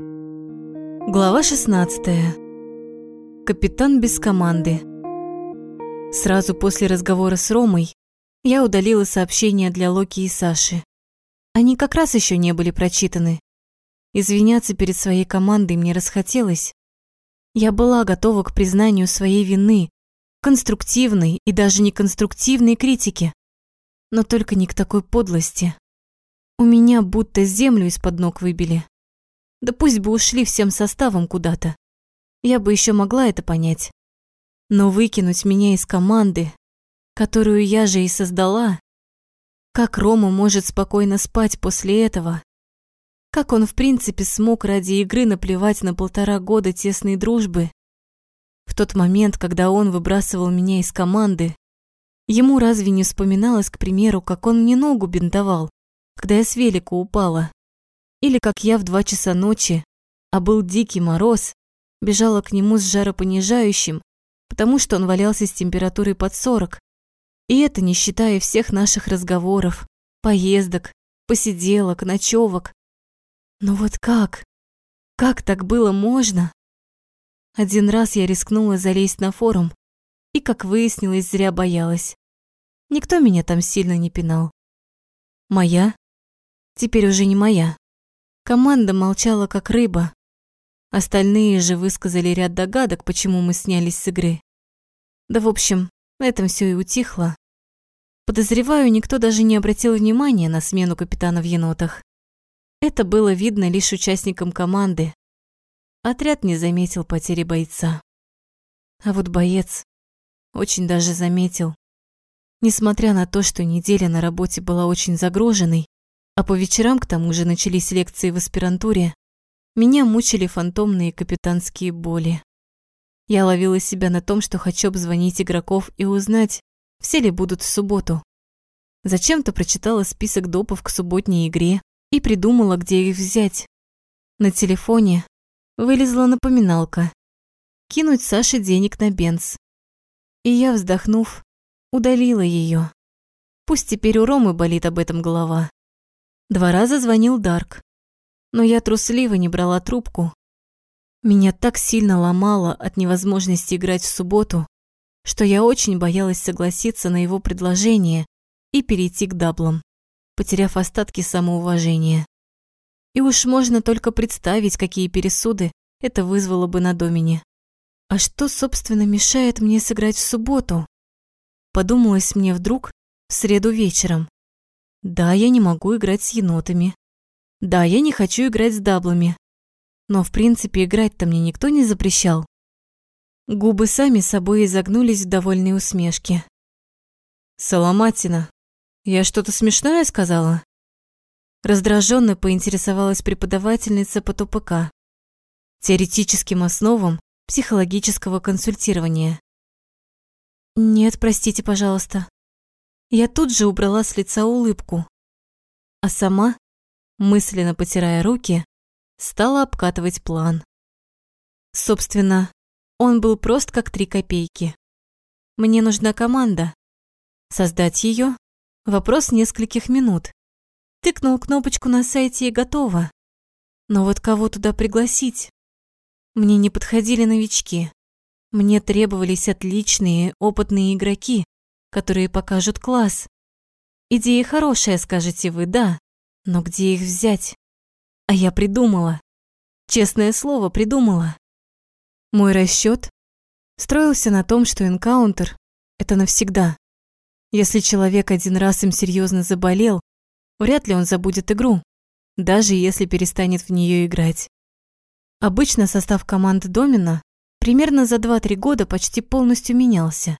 Глава 16. Капитан без команды. Сразу после разговора с Ромой я удалила сообщения для Локи и Саши. Они как раз еще не были прочитаны. Извиняться перед своей командой мне расхотелось. Я была готова к признанию своей вины, конструктивной и даже неконструктивной критике, но только не к такой подлости. У меня будто землю из-под ног выбили. Да пусть бы ушли всем составом куда-то. Я бы еще могла это понять. Но выкинуть меня из команды, которую я же и создала, как Рома может спокойно спать после этого? Как он в принципе смог ради игры наплевать на полтора года тесной дружбы? В тот момент, когда он выбрасывал меня из команды, ему разве не вспоминалось, к примеру, как он мне ногу бинтовал, когда я с велика упала? Или как я в два часа ночи, а был дикий мороз, бежала к нему с жаропонижающим, потому что он валялся с температурой под 40. И это не считая всех наших разговоров, поездок, посиделок, ночевок. Но вот как? Как так было можно? Один раз я рискнула залезть на форум, и, как выяснилось, зря боялась. Никто меня там сильно не пинал. Моя? Теперь уже не моя. Команда молчала как рыба. Остальные же высказали ряд догадок, почему мы снялись с игры. Да, в общем, на этом все и утихло. Подозреваю, никто даже не обратил внимания на смену капитана в енотах. Это было видно лишь участникам команды. Отряд не заметил потери бойца. А вот боец очень даже заметил. Несмотря на то, что неделя на работе была очень загруженной, а по вечерам к тому же начались лекции в аспирантуре. Меня мучили фантомные капитанские боли. Я ловила себя на том, что хочу обзвонить игроков и узнать, все ли будут в субботу. Зачем-то прочитала список допов к субботней игре и придумала, где их взять. На телефоне вылезла напоминалка. Кинуть Саше денег на бенз. И я, вздохнув, удалила ее. Пусть теперь у Ромы болит об этом голова. Два раза звонил Дарк, но я трусливо не брала трубку. Меня так сильно ломало от невозможности играть в субботу, что я очень боялась согласиться на его предложение и перейти к даблам, потеряв остатки самоуважения. И уж можно только представить, какие пересуды это вызвало бы на Домине. А что, собственно, мешает мне сыграть в субботу? Подумалось мне вдруг в среду вечером. Да, я не могу играть с енотами. Да, я не хочу играть с даблами. Но в принципе играть-то мне никто не запрещал. Губы сами собой изогнулись в довольной усмешке. «Соломатина, я что-то смешное сказала?» Раздраженно поинтересовалась преподавательница по ТУПК. Теоретическим основам психологического консультирования. «Нет, простите, пожалуйста», я тут же убрала с лица улыбку, а сама, мысленно потирая руки, стала обкатывать план. Собственно, он был прост как три копейки. Мне нужна команда. Создать ее – вопрос нескольких минут. Тыкнул кнопочку на сайте и готово. Но вот кого туда пригласить? Мне не подходили новички. Мне требовались отличные, опытные игроки, которые покажут класс. Идея хорошая, скажете вы, да, но где их взять? А я придумала. Честное слово, придумала. Мой расчет строился на том, что энкаунтер – это навсегда. Если человек один раз им серьезно заболел, вряд ли он забудет игру, даже если перестанет в нее играть. Обычно состав команды Домина примерно за 2-3 года почти полностью менялся.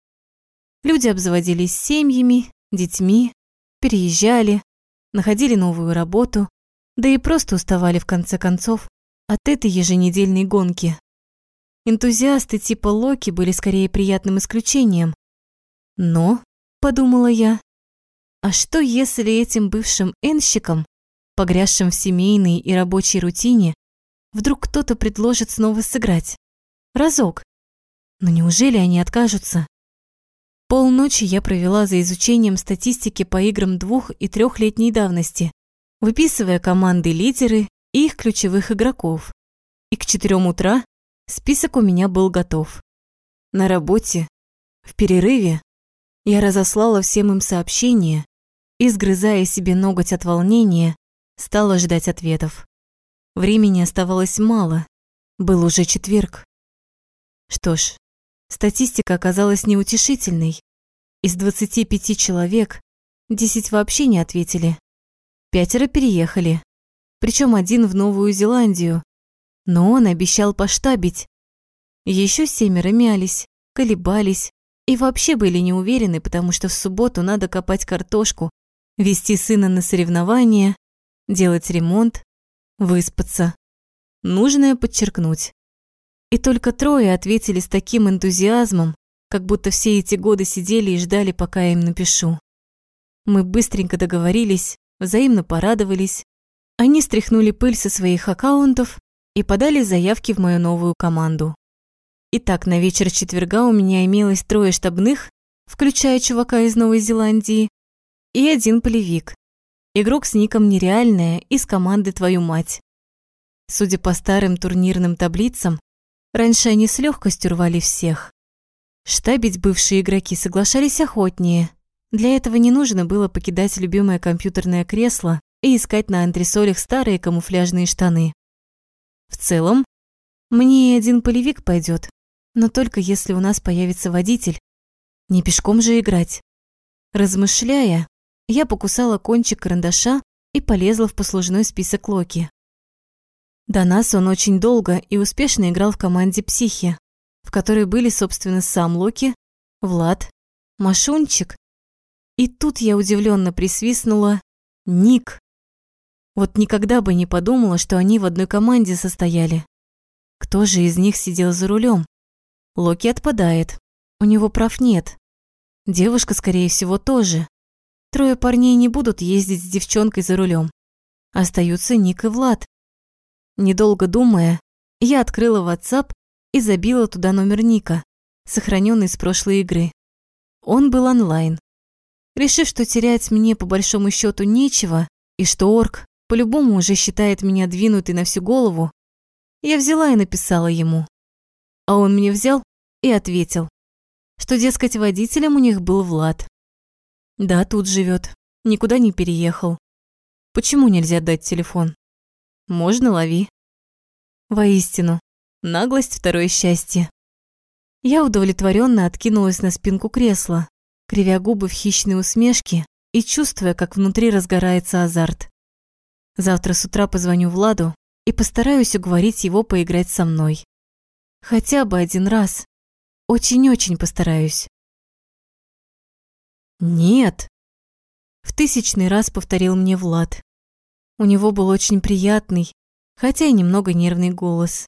Люди обзаводились семьями, детьми, переезжали, находили новую работу, да и просто уставали в конце концов от этой еженедельной гонки. Энтузиасты типа Локи были скорее приятным исключением. Но, подумала я, а что если этим бывшим энщикам, погрязшим в семейной и рабочей рутине, вдруг кто-то предложит снова сыграть? Разок. Но неужели они откажутся? Полночи я провела за изучением статистики по играм двух- и трехлетней давности, выписывая команды лидеры и их ключевых игроков, и к четырем утра список у меня был готов. На работе, в перерыве, я разослала всем им сообщения и, сгрызая себе ноготь от волнения, стала ждать ответов. Времени оставалось мало, был уже четверг. Что ж, статистика оказалась неутешительной. Из 25 человек 10 вообще не ответили. Пятеро переехали, причем один в Новую Зеландию, но он обещал поштабить. Еще семеро мялись, колебались и вообще были не уверены, потому что в субботу надо копать картошку, вести сына на соревнования, делать ремонт, выспаться. Нужное подчеркнуть. И только трое ответили с таким энтузиазмом, как будто все эти годы сидели и ждали, пока я им напишу. Мы быстренько договорились, взаимно порадовались. Они стряхнули пыль со своих аккаунтов и подали заявки в мою новую команду. Итак, на вечер четверга у меня имелось трое штабных, включая чувака из Новой Зеландии, и один полевик. Игрок с ником «Нереальная» из команды «Твою мать». Судя по старым турнирным таблицам, раньше они с легкостью рвали всех. Штабить бывшие игроки соглашались охотнее. Для этого не нужно было покидать любимое компьютерное кресло и искать на антресолях старые камуфляжные штаны. В целом, мне и один полевик пойдет, но только если у нас появится водитель. Не пешком же играть. Размышляя, я покусала кончик карандаша и полезла в послужной список Локи. До нас он очень долго и успешно играл в команде «Психи», в которой были, собственно, сам Локи, Влад, Машунчик. И тут я удивленно присвистнула «Ник». Вот никогда бы не подумала, что они в одной команде состояли. Кто же из них сидел за рулем? Локи отпадает. У него прав нет. Девушка, скорее всего, тоже. Трое парней не будут ездить с девчонкой за рулем. Остаются Ник и Влад. Недолго думая, я открыла WhatsApp и забила туда номер Ника, сохраненный с прошлой игры. Он был онлайн. Решив, что терять мне по большому счету нечего, и что орк по-любому уже считает меня двинутой на всю голову, я взяла и написала ему. А он мне взял и ответил, что, дескать, водителем у них был Влад. Да, тут живет, никуда не переехал. Почему нельзя дать телефон? Можно, лови. Воистину, наглость второе счастье. Я удовлетворенно откинулась на спинку кресла, кривя губы в хищной усмешке и чувствуя, как внутри разгорается азарт. Завтра с утра позвоню Владу и постараюсь уговорить его поиграть со мной. Хотя бы один раз. Очень-очень постараюсь. «Нет!» В тысячный раз повторил мне Влад. У него был очень приятный, хотя и немного нервный голос.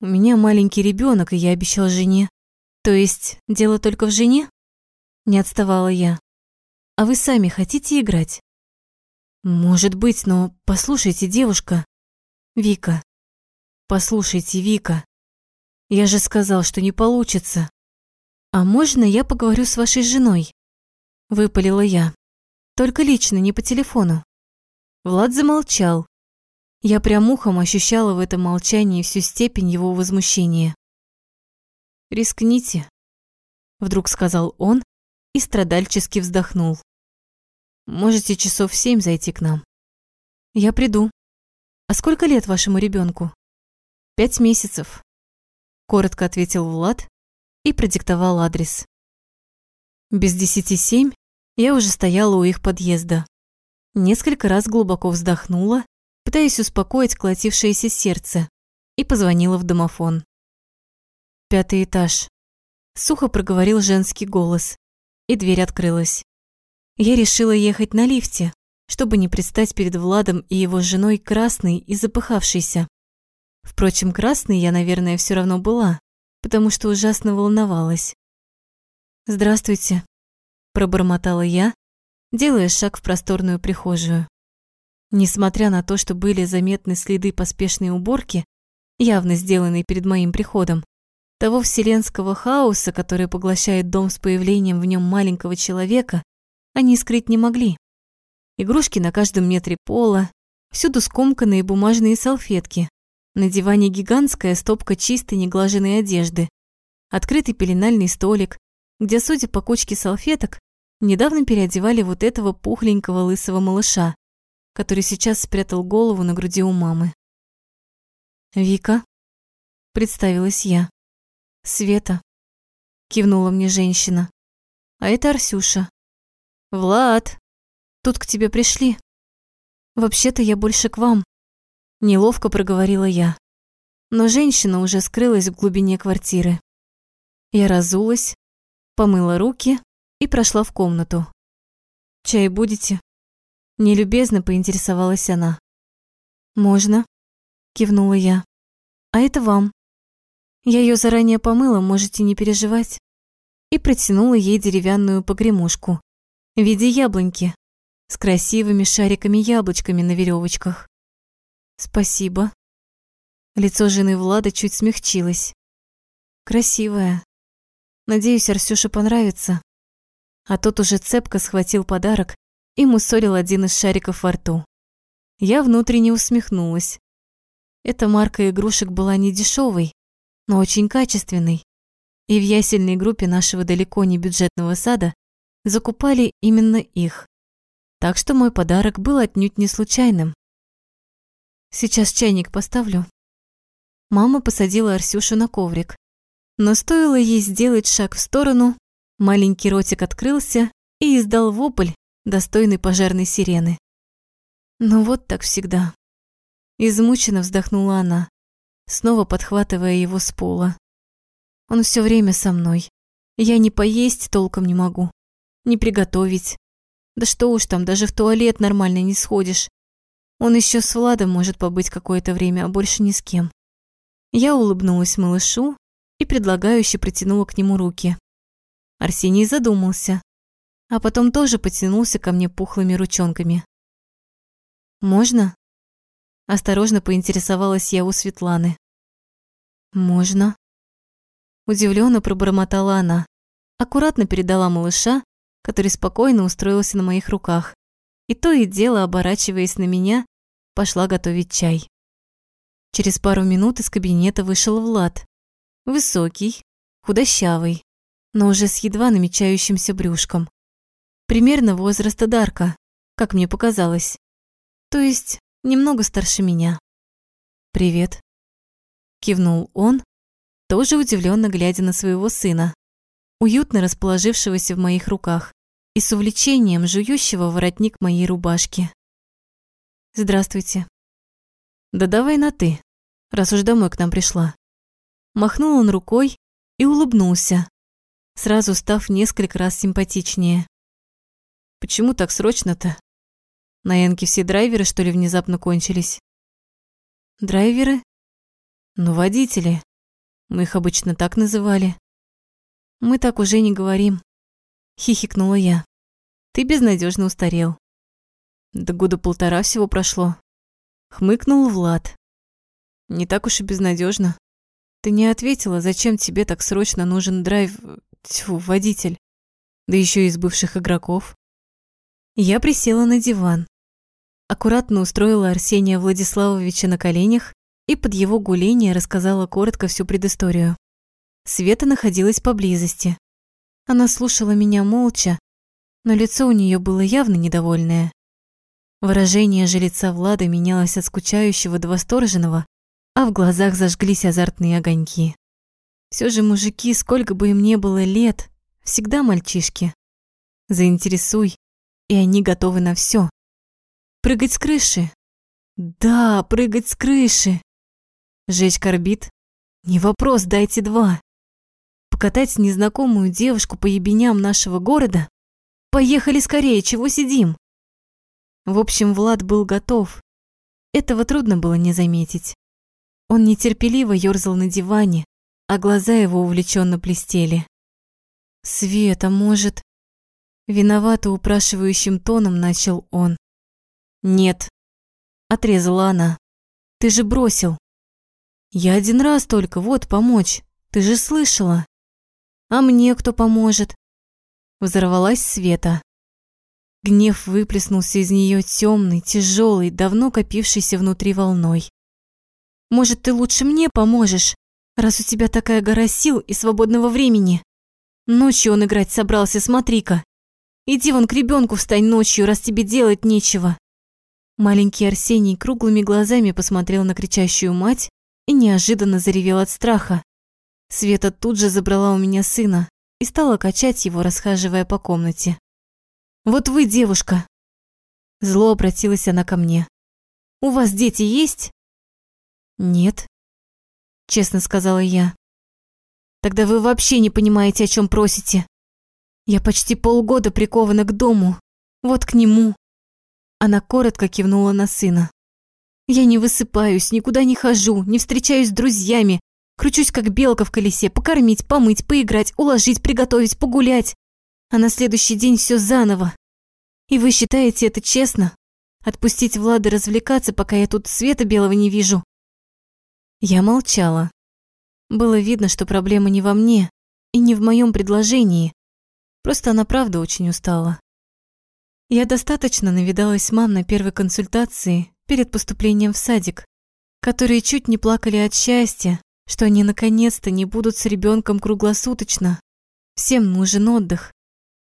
«У меня маленький ребенок, и я обещал жене. То есть дело только в жене?» Не отставала я. «А вы сами хотите играть?» «Может быть, но послушайте, девушка. Вика. Послушайте, Вика. Я же сказал, что не получится. А можно я поговорю с вашей женой?» Выпалила я. Только лично, не по телефону. Влад замолчал. Я прям ухом ощущала в этом молчании всю степень его возмущения. «Рискните», — вдруг сказал он и страдальчески вздохнул. «Можете часов в семь зайти к нам». «Я приду. А сколько лет вашему ребенку? «Пять месяцев», — коротко ответил Влад и продиктовал адрес. Без десяти семь я уже стояла у их подъезда. Несколько раз глубоко вздохнула, пытаясь успокоить колотившееся сердце, и позвонила в домофон. Пятый этаж. Сухо проговорил женский голос, и дверь открылась. Я решила ехать на лифте, чтобы не предстать перед Владом и его женой красной и запыхавшейся. Впрочем, красной я, наверное, все равно была, потому что ужасно волновалась. «Здравствуйте», – пробормотала я, делая шаг в просторную прихожую. Несмотря на то, что были заметны следы поспешной уборки, явно сделанной перед моим приходом, того вселенского хаоса, который поглощает дом с появлением в нем маленького человека, они скрыть не могли. Игрушки на каждом метре пола, всюду скомканные бумажные салфетки, На диване гигантская стопка чистой неглаженной одежды, открытый пеленальный столик, где, судя по кучке салфеток, недавно переодевали вот этого пухленького лысого малыша, который сейчас спрятал голову на груди у мамы. «Вика», — представилась я. «Света», — кивнула мне женщина. «А это Арсюша». «Влад, тут к тебе пришли». «Вообще-то я больше к вам», — неловко проговорила я. Но женщина уже скрылась в глубине квартиры. Я разулась, помыла руки и прошла в комнату. «Чай будете?» Нелюбезно поинтересовалась она. «Можно», – кивнула я. «А это вам. Я ее заранее помыла, можете не переживать». И протянула ей деревянную погремушку в виде яблоньки с красивыми шариками-яблочками на веревочках. «Спасибо». Лицо жены Влада чуть смягчилось. «Красивая. Надеюсь, Арсюше понравится». А тот уже цепко схватил подарок и мусорил один из шариков во рту. Я внутренне усмехнулась. Эта марка игрушек была не дешевой, но очень качественной. И в ясельной группе нашего далеко не бюджетного сада закупали именно их. Так что мой подарок был отнюдь не случайным. Сейчас чайник поставлю. Мама посадила Арсюшу на коврик. Но стоило ей сделать шаг в сторону, маленький ротик открылся и издал вопль, достойный пожарной сирены. Ну вот так всегда. Измученно вздохнула она, снова подхватывая его с пола. Он все время со мной. Я не поесть толком не могу, не приготовить. Да что уж там, даже в туалет нормально не сходишь. Он еще с Владом может побыть какое-то время, а больше ни с кем. Я улыбнулась малышу и предлагающе протянула к нему руки. Арсений задумался, а потом тоже потянулся ко мне пухлыми ручонками. «Можно?» Осторожно поинтересовалась я у Светланы. «Можно?» Удивленно пробормотала она, аккуратно передала малыша, который спокойно устроился на моих руках, и то и дело, оборачиваясь на меня, пошла готовить чай. Через пару минут из кабинета вышел Влад. Высокий, худощавый, но уже с едва намечающимся брюшком примерно возраста Дарка, как мне показалось. То есть немного старше меня. «Привет», – кивнул он, тоже удивленно глядя на своего сына, уютно расположившегося в моих руках и с увлечением жующего воротник моей рубашки. «Здравствуйте». «Да давай на «ты», раз уж домой к нам пришла». Махнул он рукой и улыбнулся, сразу став несколько раз симпатичнее. Почему так срочно-то? На Янке все драйверы, что ли, внезапно кончились? Драйверы? Ну, водители. Мы их обычно так называли. Мы так уже не говорим. Хихикнула я. Ты безнадежно устарел. Да года полтора всего прошло. Хмыкнул Влад. Не так уж и безнадежно. Ты не ответила, зачем тебе так срочно нужен драйв... Тьфу, водитель. Да еще из бывших игроков. Я присела на диван, аккуратно устроила Арсения Владиславовича на коленях и под его гуление рассказала коротко всю предысторию. Света находилась поблизости. Она слушала меня молча, но лицо у нее было явно недовольное. Выражение же лица Влада менялось от скучающего до восторженного, а в глазах зажглись азартные огоньки. Все же мужики, сколько бы им ни было лет, всегда мальчишки. Заинтересуй, и они готовы на все. Прыгать с крыши? Да, прыгать с крыши. Жечь корбит? Не вопрос, дайте два. Покатать незнакомую девушку по ебеням нашего города? Поехали скорее, чего сидим? В общем, Влад был готов. Этого трудно было не заметить. Он нетерпеливо ёрзал на диване, а глаза его увлеченно блестели. «Света, может...» Виновато упрашивающим тоном начал он. «Нет», – отрезала она. «Ты же бросил». «Я один раз только, вот, помочь. Ты же слышала». «А мне кто поможет?» Взорвалась Света. Гнев выплеснулся из нее темный, тяжелый, давно копившийся внутри волной. Может, ты лучше мне поможешь, раз у тебя такая гора сил и свободного времени? Ночью он играть собрался, смотри-ка. Иди вон к ребенку встань ночью, раз тебе делать нечего. Маленький Арсений круглыми глазами посмотрел на кричащую мать и неожиданно заревел от страха. Света тут же забрала у меня сына и стала качать его, расхаживая по комнате. «Вот вы, девушка!» Зло обратилась она ко мне. «У вас дети есть?» «Нет», — честно сказала я. «Тогда вы вообще не понимаете, о чем просите. Я почти полгода прикована к дому, вот к нему». Она коротко кивнула на сына. «Я не высыпаюсь, никуда не хожу, не встречаюсь с друзьями, кручусь как белка в колесе, покормить, помыть, поиграть, уложить, приготовить, погулять. А на следующий день все заново. И вы считаете это честно? Отпустить Влада развлекаться, пока я тут света белого не вижу? Я молчала. Было видно, что проблема не во мне и не в моем предложении. Просто она правда очень устала. Я достаточно навидалась мам на первой консультации перед поступлением в садик, которые чуть не плакали от счастья, что они наконец-то не будут с ребенком круглосуточно. Всем нужен отдых,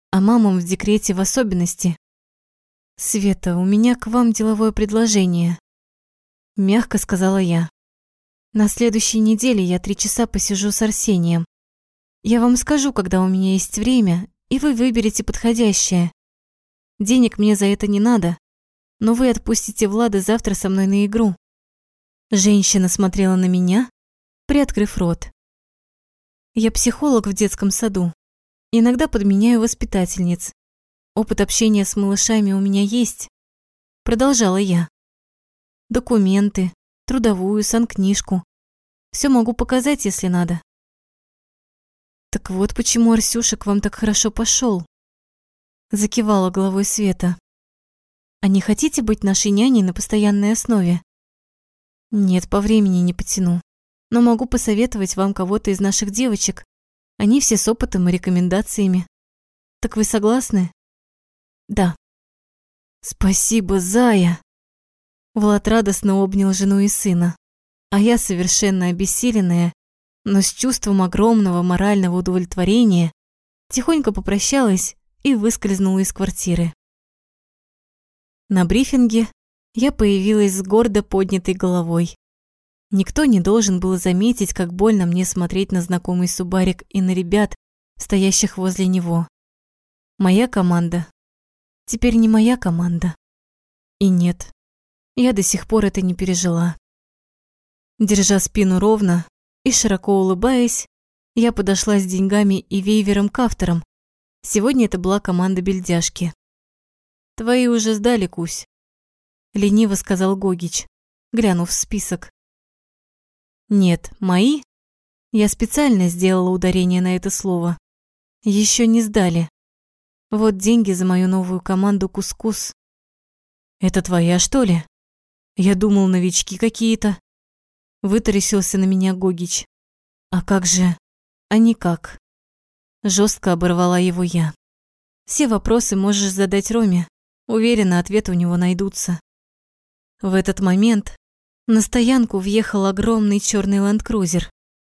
а мамам в декрете в особенности. «Света, у меня к вам деловое предложение», – мягко сказала я. На следующей неделе я три часа посижу с Арсением. Я вам скажу, когда у меня есть время, и вы выберете подходящее. Денег мне за это не надо, но вы отпустите Влада завтра со мной на игру. Женщина смотрела на меня, приоткрыв рот. Я психолог в детском саду. Иногда подменяю воспитательниц. Опыт общения с малышами у меня есть. Продолжала я. Документы, трудовую, санкнижку. Все могу показать, если надо. Так вот почему Арсюша к вам так хорошо пошел. Закивала головой Света. А не хотите быть нашей няней на постоянной основе? Нет, по времени не потяну. Но могу посоветовать вам кого-то из наших девочек. Они все с опытом и рекомендациями. Так вы согласны? Да. Спасибо, Зая. Влад радостно обнял жену и сына, а я, совершенно обессиленная, но с чувством огромного морального удовлетворения, тихонько попрощалась и выскользнула из квартиры. На брифинге я появилась с гордо поднятой головой. Никто не должен был заметить, как больно мне смотреть на знакомый субарик и на ребят, стоящих возле него. Моя команда. Теперь не моя команда. И нет, я до сих пор это не пережила. Держа спину ровно и широко улыбаясь, я подошла с деньгами и вейвером к авторам. Сегодня это была команда бельдяшки. «Твои уже сдали, Кусь», — лениво сказал Гогич, глянув в список. «Нет, мои?» Я специально сделала ударение на это слово. Еще не сдали. Вот деньги за мою новую команду «Кускус». «Это твоя, что ли?» Я думал, новички какие-то. Вытаращился на меня Гогич. А как же? А никак. Жестко оборвала его я. Все вопросы можешь задать Роме. Уверена, ответы у него найдутся. В этот момент на стоянку въехал огромный черный ленд-крузер.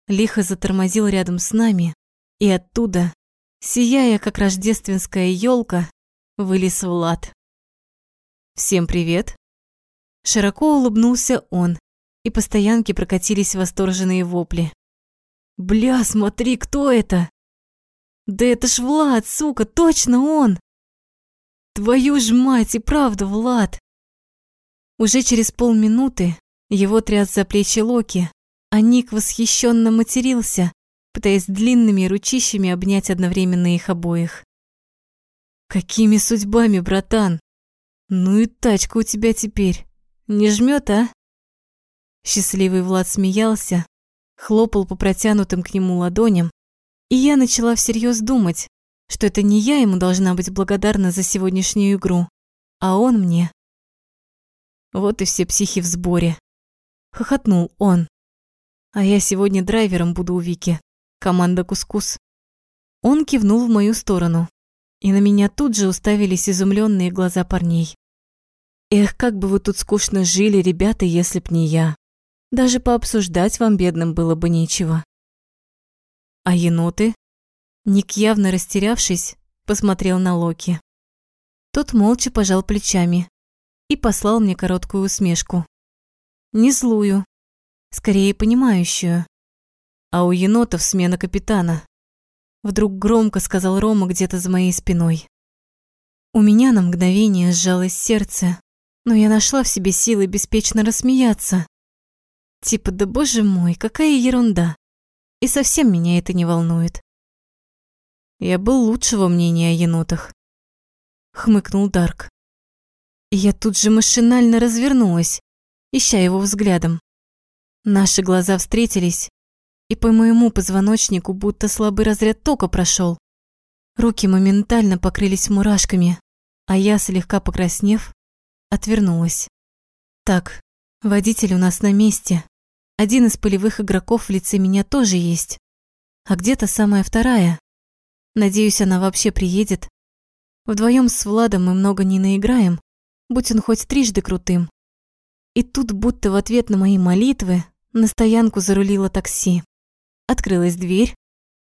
Лихо затормозил рядом с нами, и оттуда, сияя как рождественская елка, вылез Влад. «Всем привет!» Широко улыбнулся он, и по стоянке прокатились восторженные вопли. «Бля, смотри, кто это?» «Да это ж Влад, сука, точно он!» «Твою ж мать, и правда, Влад!» Уже через полминуты его тряс за плечи Локи, а Ник восхищенно матерился, пытаясь длинными ручищами обнять одновременно их обоих. «Какими судьбами, братан? Ну и тачка у тебя теперь!» Не жмет, а? Счастливый Влад смеялся, хлопал по протянутым к нему ладоням, и я начала всерьез думать, что это не я ему должна быть благодарна за сегодняшнюю игру, а он мне. Вот и все психи в сборе. Хохотнул он. А я сегодня драйвером буду у Вики. Команда Кускус. Он кивнул в мою сторону, и на меня тут же уставились изумленные глаза парней. Эх, как бы вы тут скучно жили, ребята, если б не я. Даже пообсуждать вам, бедным, было бы нечего. А еноты? Ник, явно растерявшись, посмотрел на Локи. Тот молча пожал плечами и послал мне короткую усмешку. Не злую, скорее понимающую. А у енотов смена капитана. Вдруг громко сказал Рома где-то за моей спиной. У меня на мгновение сжалось сердце, но я нашла в себе силы беспечно рассмеяться. Типа, да боже мой, какая ерунда. И совсем меня это не волнует. Я был лучшего мнения о енотах. Хмыкнул Дарк. И я тут же машинально развернулась, ища его взглядом. Наши глаза встретились, и по моему позвоночнику будто слабый разряд тока прошел. Руки моментально покрылись мурашками, а я, слегка покраснев, отвернулась. Так, водитель у нас на месте. Один из полевых игроков в лице меня тоже есть. А где-то самая вторая. Надеюсь, она вообще приедет. Вдвоем с Владом мы много не наиграем, будь он хоть трижды крутым. И тут, будто в ответ на мои молитвы, на стоянку зарулило такси. Открылась дверь.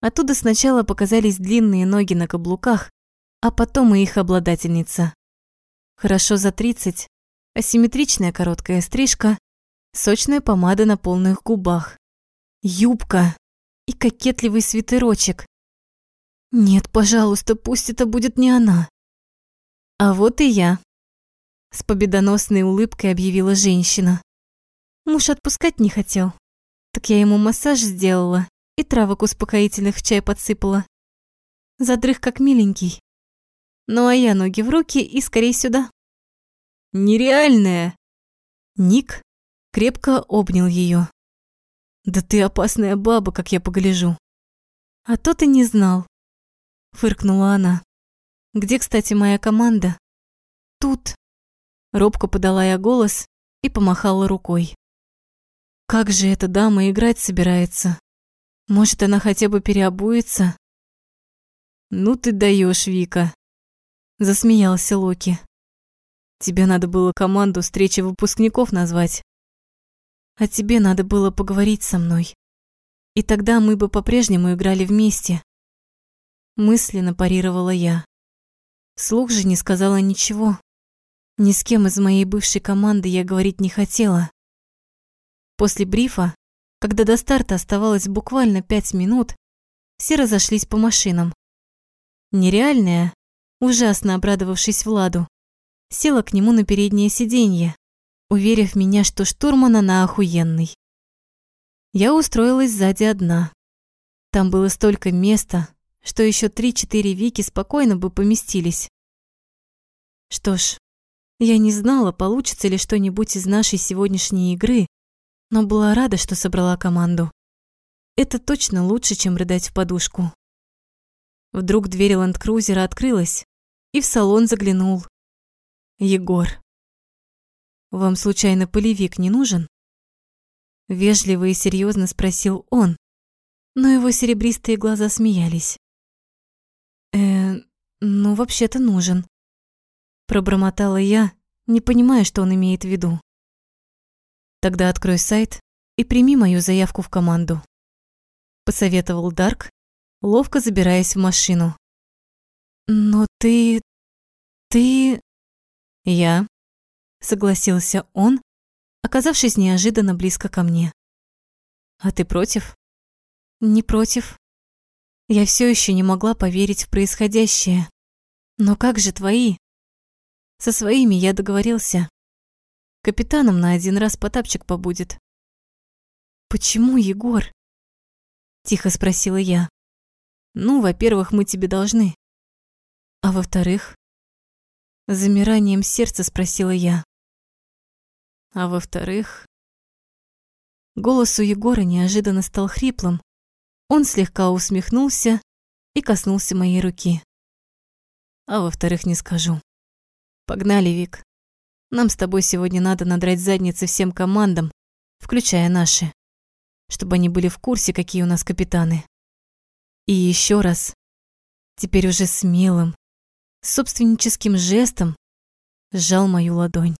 Оттуда сначала показались длинные ноги на каблуках, а потом и их обладательница. Хорошо за 30, асимметричная короткая стрижка, сочная помада на полных губах, юбка и кокетливый свитерочек. Нет, пожалуйста, пусть это будет не она. А вот и я. С победоносной улыбкой объявила женщина. Муж отпускать не хотел. Так я ему массаж сделала и травок успокоительных в чай подсыпала. Задрых как миленький. Ну а я ноги в руки и скорей сюда. Нереальная. Ник крепко обнял ее. Да ты опасная баба, как я погляжу. А то ты не знал. Фыркнула она. Где, кстати, моя команда? Тут. Робко подала я голос и помахала рукой. Как же эта дама играть собирается? Может, она хотя бы переобуется? Ну ты даешь, Вика. Засмеялся Локи. Тебе надо было команду встречи выпускников назвать. А тебе надо было поговорить со мной. И тогда мы бы по-прежнему играли вместе. Мысленно парировала я. Слух же не сказала ничего. Ни с кем из моей бывшей команды я говорить не хотела. После брифа, когда до старта оставалось буквально пять минут, все разошлись по машинам. Нереальная, ужасно обрадовавшись Владу, села к нему на переднее сиденье, уверив меня, что штурман она охуенный. Я устроилась сзади одна. Там было столько места, что еще три-четыре Вики спокойно бы поместились. Что ж, я не знала, получится ли что-нибудь из нашей сегодняшней игры, но была рада, что собрала команду. Это точно лучше, чем рыдать в подушку. Вдруг дверь ленд-крузера открылась, и в салон заглянул Егор. «Вам случайно полевик не нужен?» Вежливо и серьезно спросил он, но его серебристые глаза смеялись. «Э, ну, вообще-то нужен», пробормотала я, не понимая, что он имеет в виду. «Тогда открой сайт и прими мою заявку в команду», посоветовал Дарк, ловко забираясь в машину. «Но ты... ты...» «Я...» — согласился он, оказавшись неожиданно близко ко мне. «А ты против?» «Не против». Я все еще не могла поверить в происходящее. «Но как же твои?» «Со своими я договорился. Капитаном на один раз Потапчик побудет». «Почему, Егор?» Тихо спросила я. Ну, во-первых, мы тебе должны. А во-вторых, замиранием сердца спросила я. А во-вторых, голос у Егора неожиданно стал хриплым. Он слегка усмехнулся и коснулся моей руки. А во-вторых, не скажу. Погнали, Вик. Нам с тобой сегодня надо надрать задницы всем командам, включая наши, чтобы они были в курсе, какие у нас капитаны. И еще раз, теперь уже смелым, собственническим жестом, сжал мою ладонь.